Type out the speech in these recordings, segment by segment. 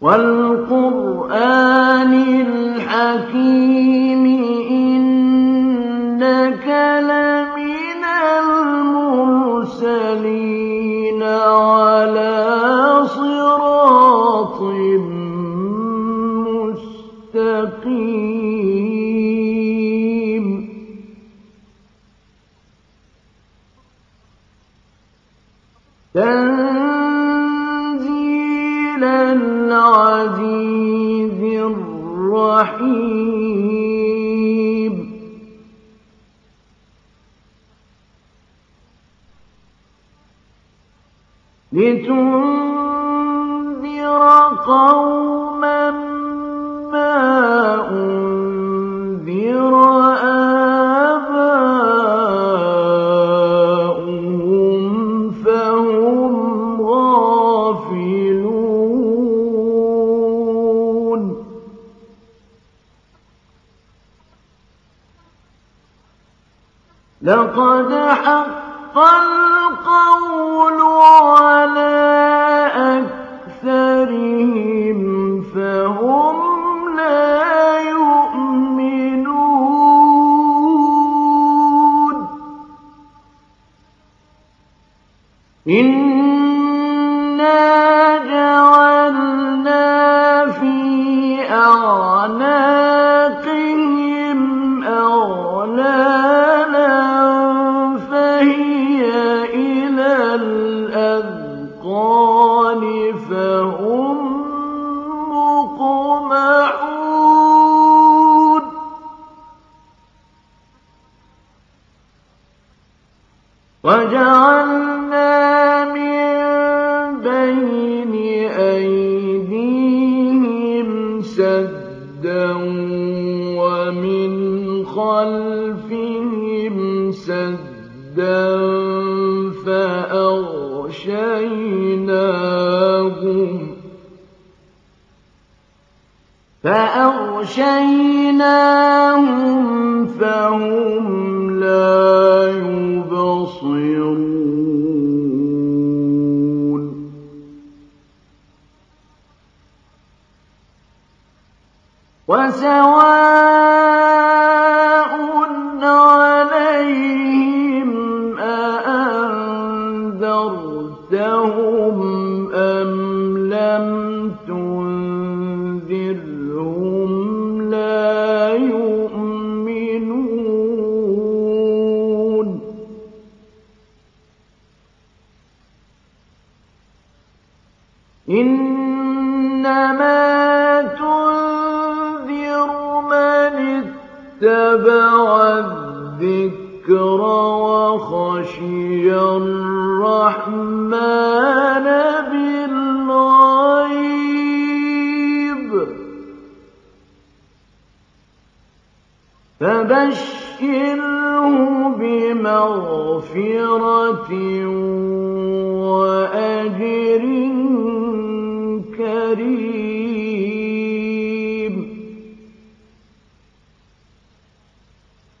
وَالْقُرْآنِ لَقَدْ حَقَّ الْقَوْلُ وَجَعَلْنَا مِن بَيْنِ أَيْدِيهِمْ سَدًّا وَمِنْ خَلْفِهِمْ سَدًّا فَأَغْشَيْنَاهُمْ فَهُمْ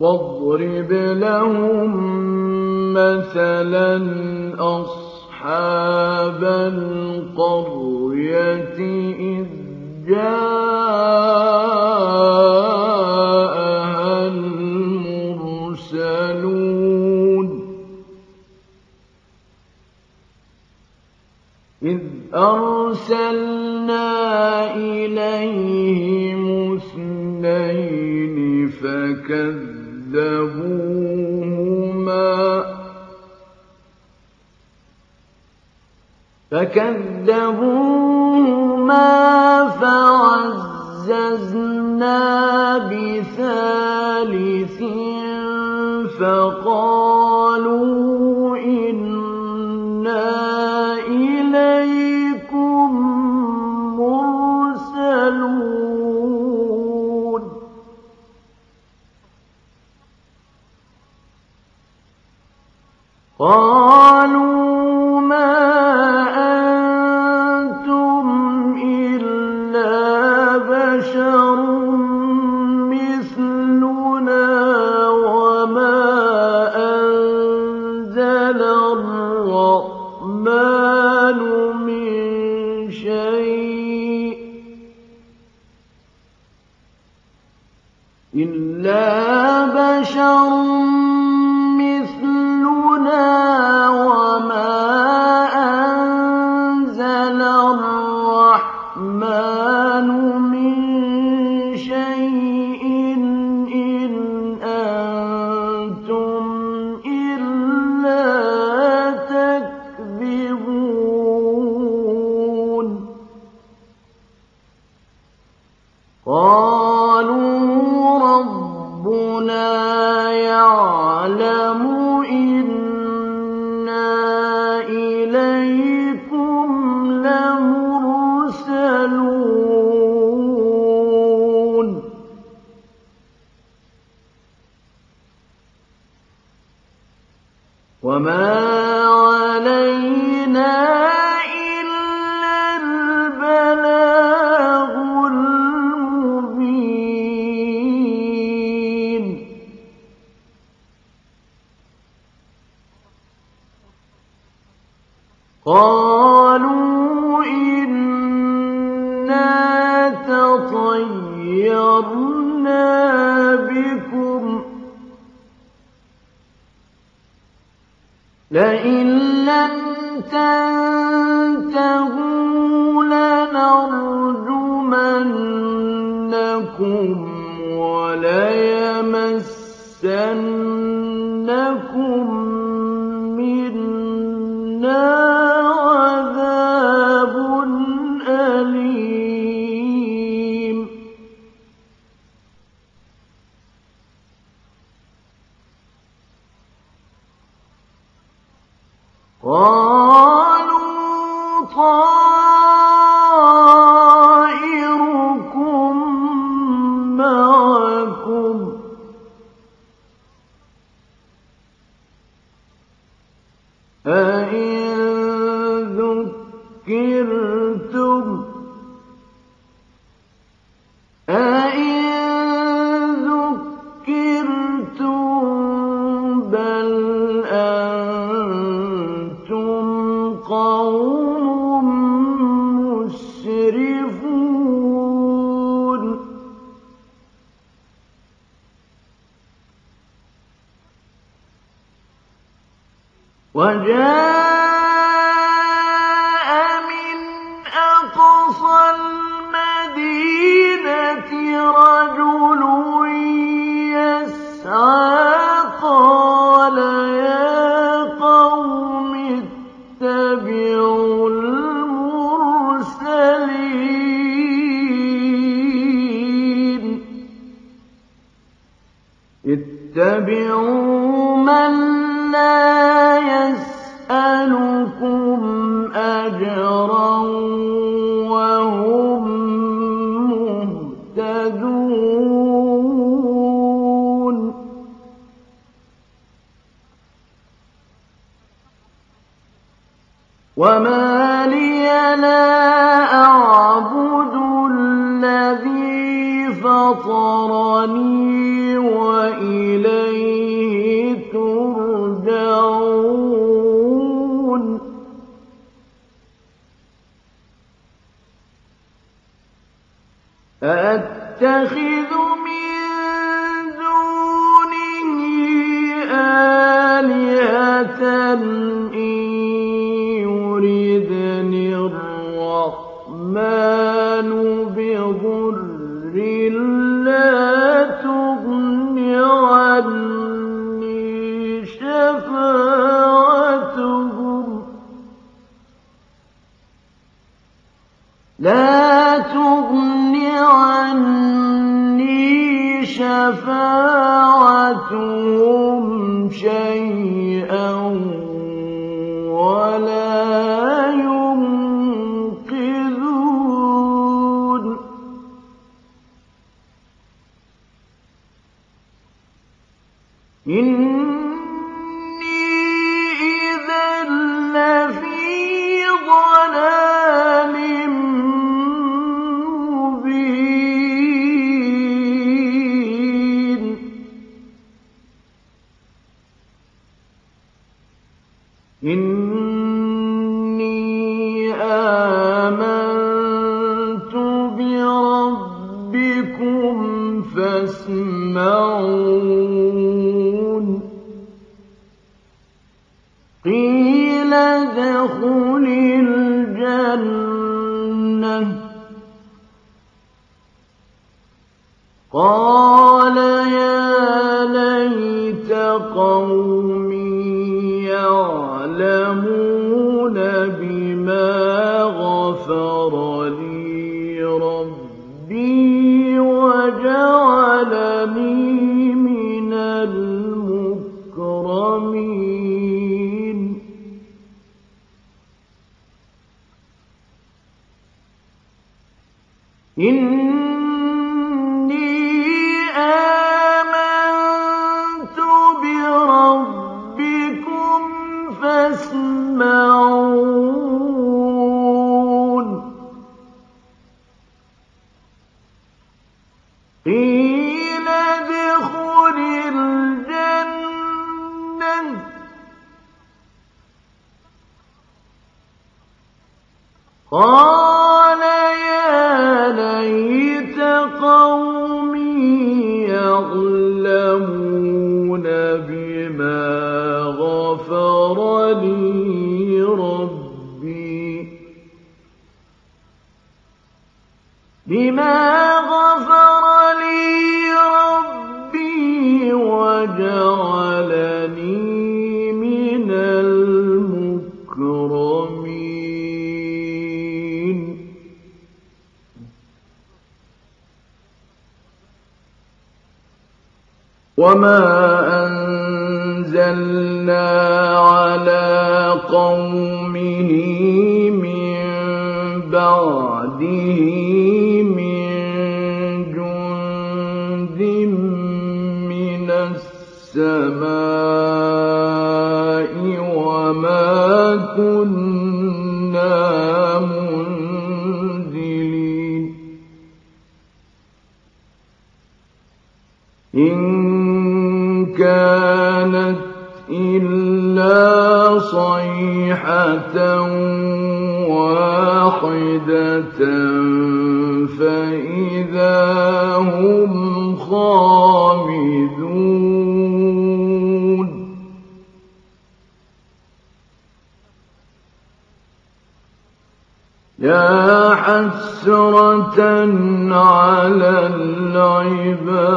وَاضْرِبْ لَهُم مَّثَلًا أَصْحَابَ الْقَرْيَةِ إِذْ جَاءَهَا الْمُرْسَلُونَ. إِذْ أَرْسَلْنَا إِلَيْهِمُ اثْنَيْنِ فكذبوهما فكذبوهما فعززنا بثالث فقالوا قالوا إنكم لَا تُغْنِ عَنِّي شَفَاعَتُهُمْ شَيْئًا. لَيْتَ وَجَعَلَنِي مِنَ الْمُكْرَمِينَ. وَمَا أَنزَلْنَا عَلَىٰ قَوْمِهِ مِن بَعْدِهِ كُنَّا مُنزِلِينَ. إِن كَانَتْ إِلَّا صَيْحَةً وَاحِدَةً فَإِذَا هُمْ خَامِدُونَ يَا حَسْرَةً عَلَى الْعِبَادِ.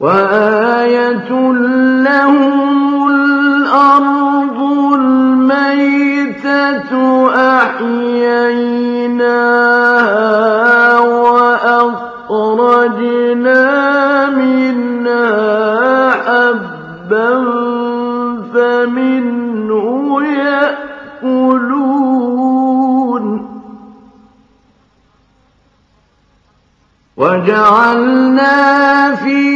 وآية الأرض الميتة أحييناها وأخرجنا حبا فمنه يأكلون. وجعلنا فيه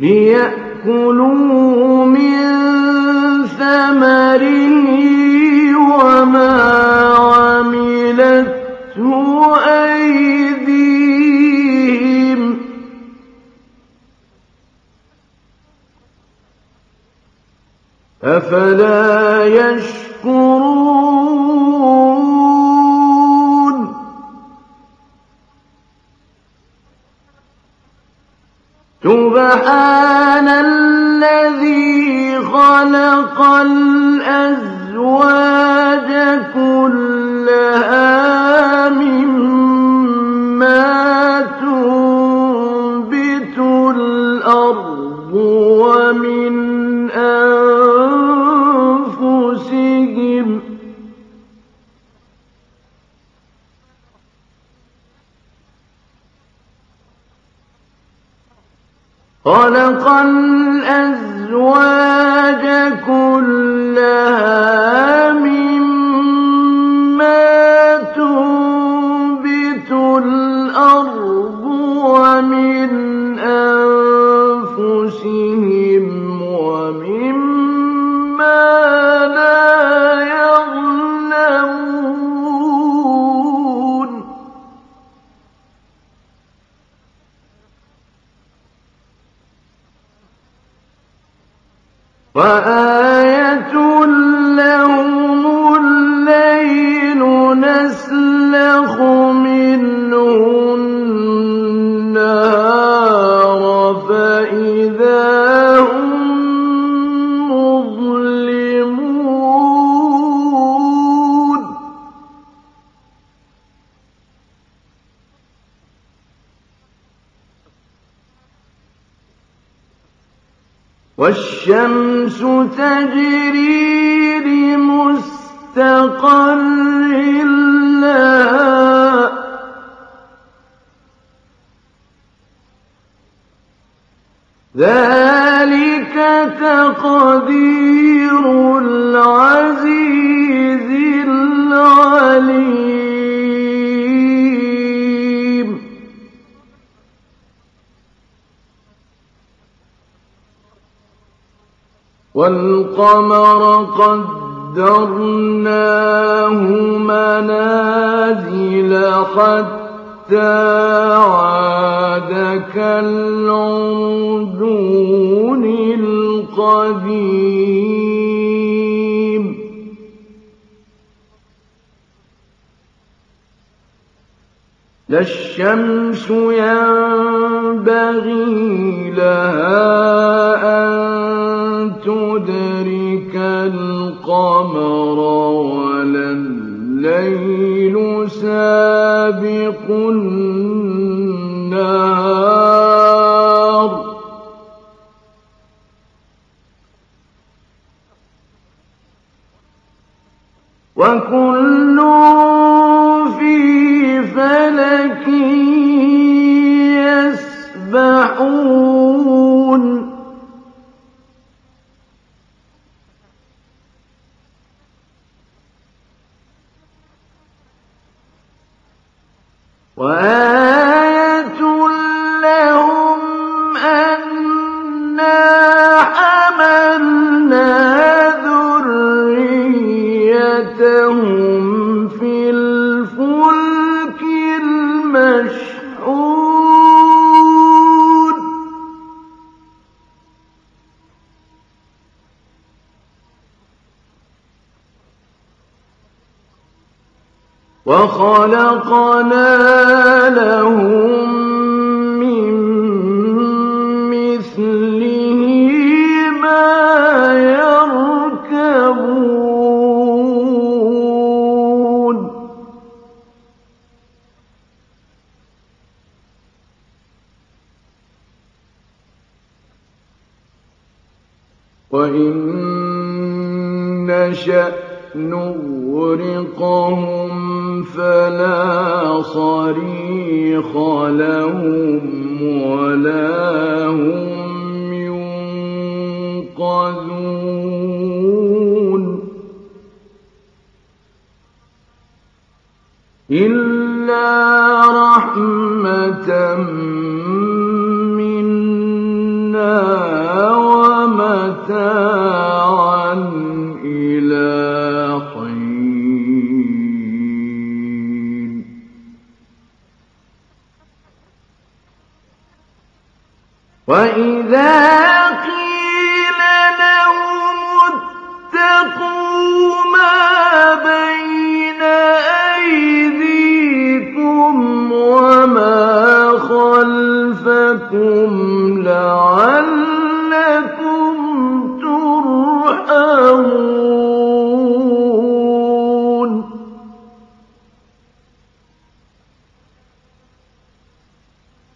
ليأكلوا من وما أيديهم أفلا يشكرون سبحان الذي خلق الأزواج وآية تجري لمستقر والقمر قدرناه منازل حتى عاد كالعرجون القديم. لا الشمس ينبغي لها أن تدرك القمر ولا الليل سابق النهار. وكل في فلك يسبحون. وآية وخلقنا لهم إلا رحمة منا ومتاعا إلى حين وإذا قيل خلفكم لعلكم ترحمون.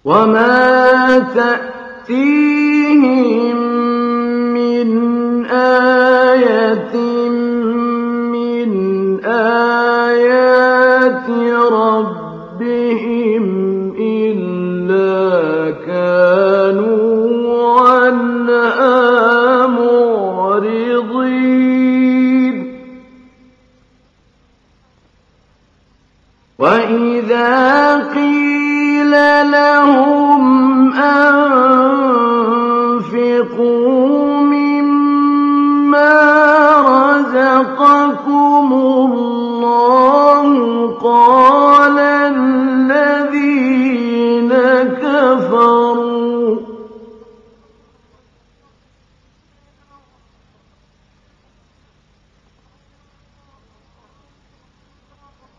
وما تأتي وَإِذَا قِيلَ لَهُمْ أَنفِقُوا مِمَّا رَزَقَكُمُ اللَّهُ قَالَ الَّذِينَ كَفَرُوا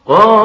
قال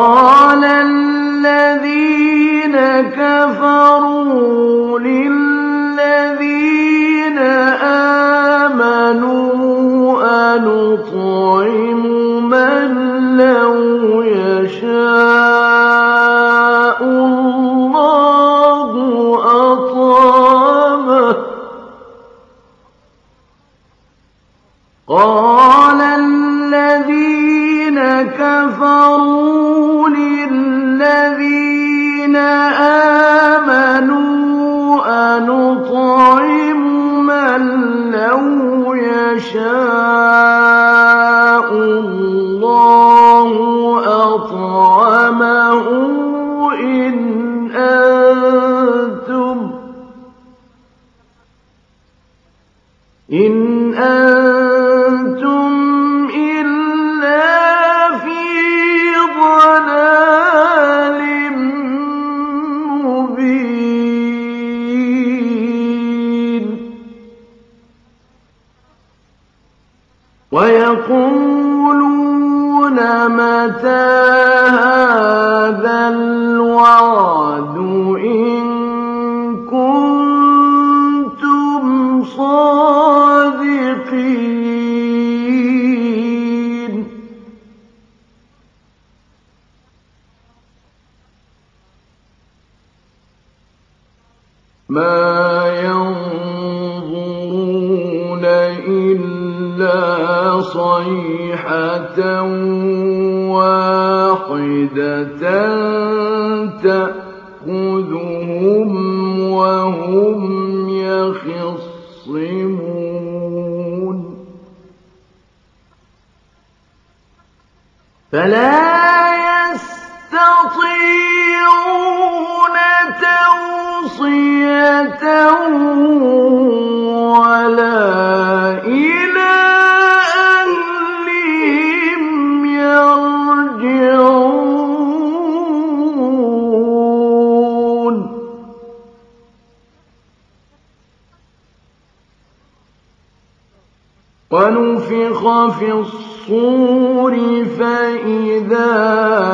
ونفخ في الصور فإذا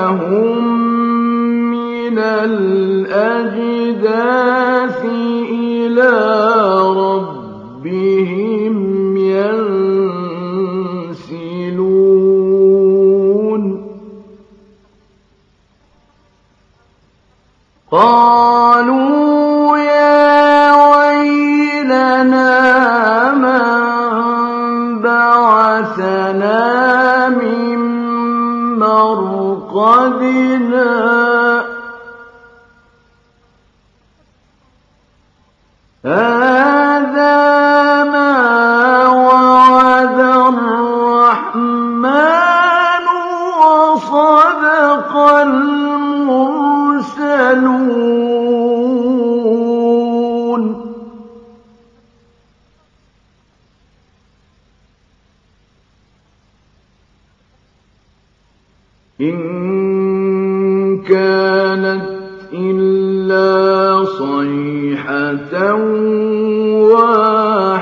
هم من الأجداث إلى قد كانت إلا صيحة واحدة.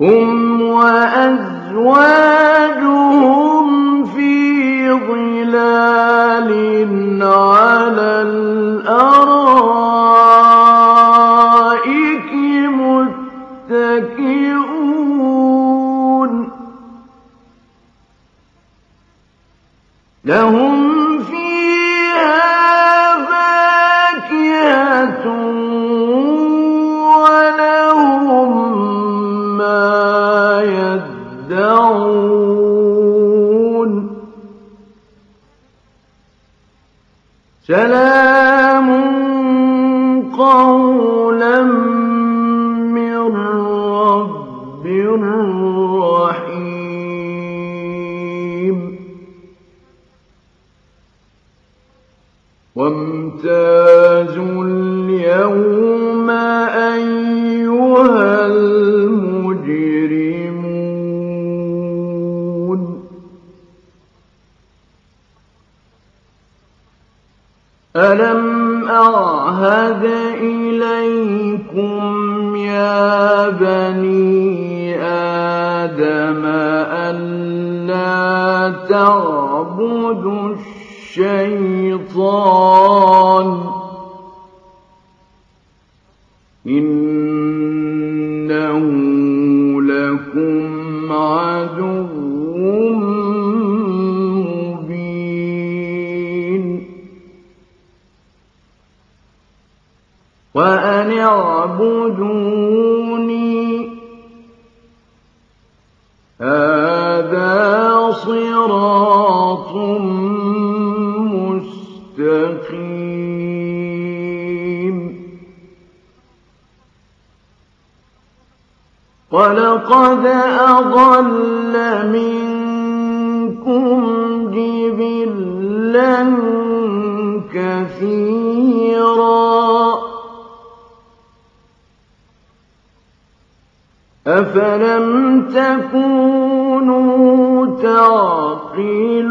هم وأزواجهم في ظلال على الأرائك متكئون. لهم ألم أعهد إليكم يا بني آدم ألا تعبدوا الشيطان هذا صراط مستقيم. ولقد أضل منكم جبلا أفلم تكونوا تعقلون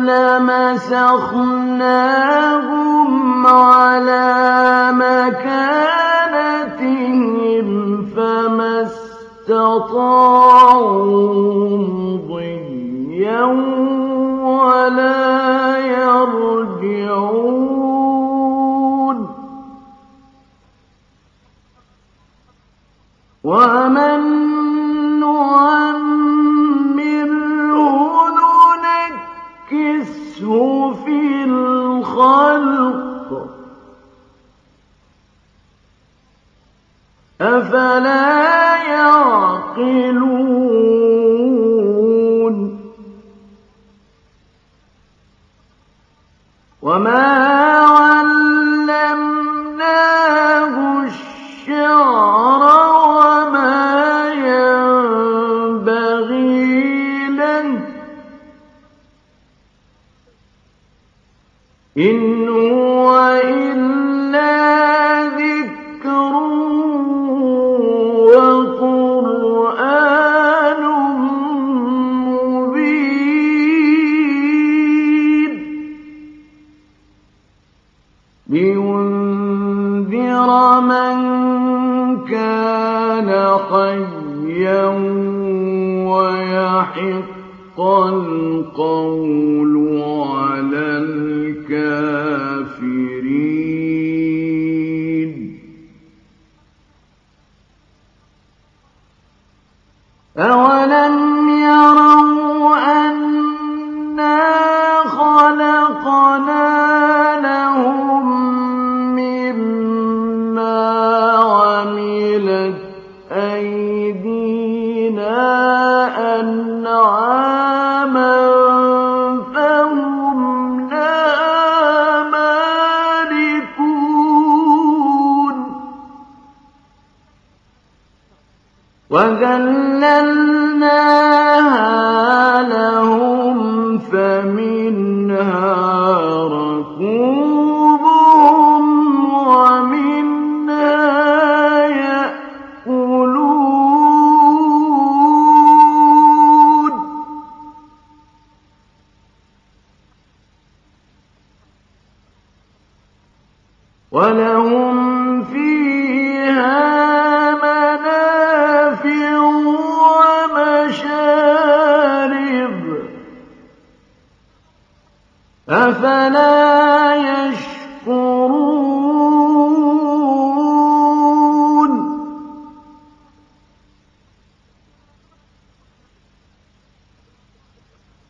لمسخناهم على مكانتهم فما استطاعوا مضيا ولا يرجعون. ومن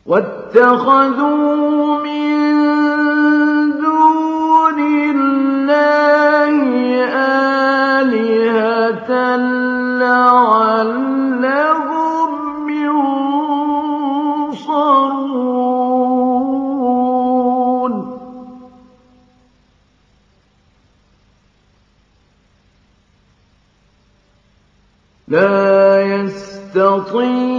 واتخذوا من دون الله آلهة لعلهم ينصرون. لا يستطيعون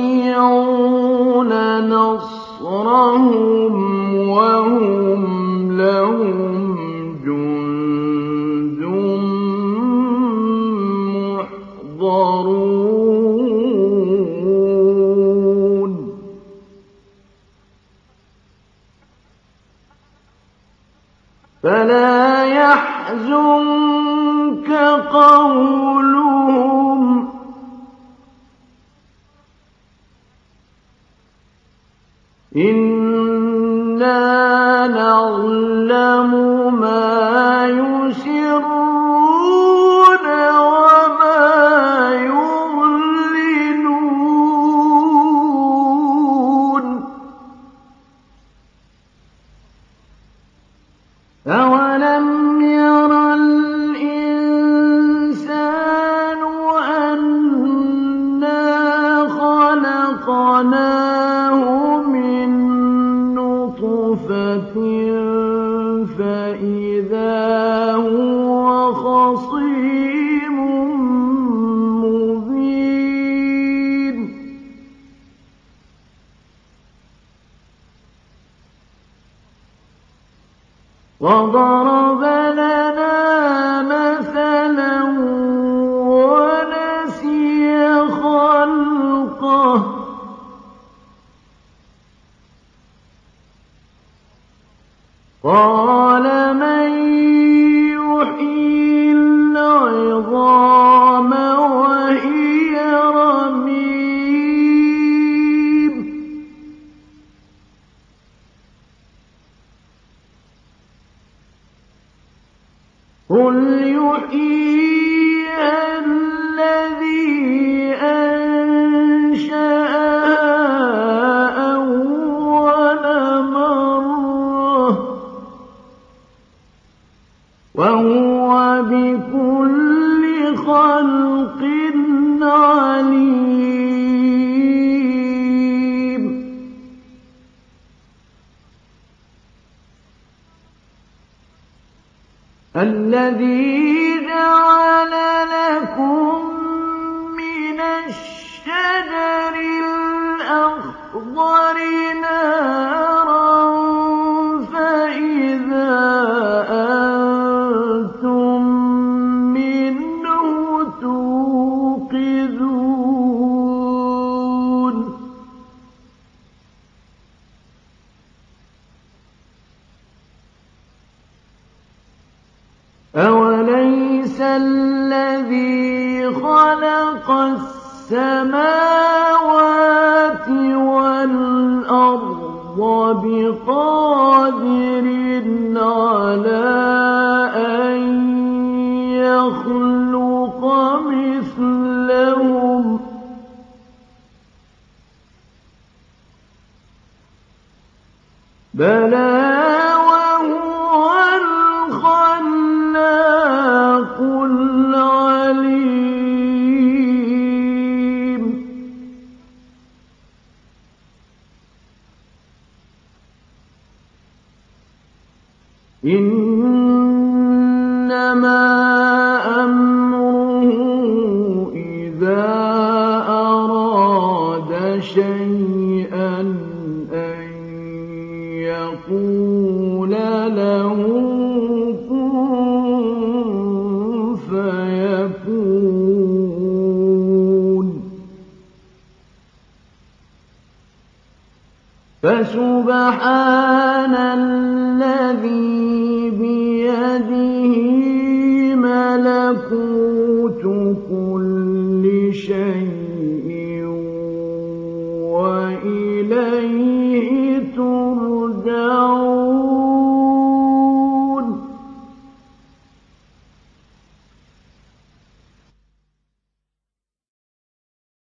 بلى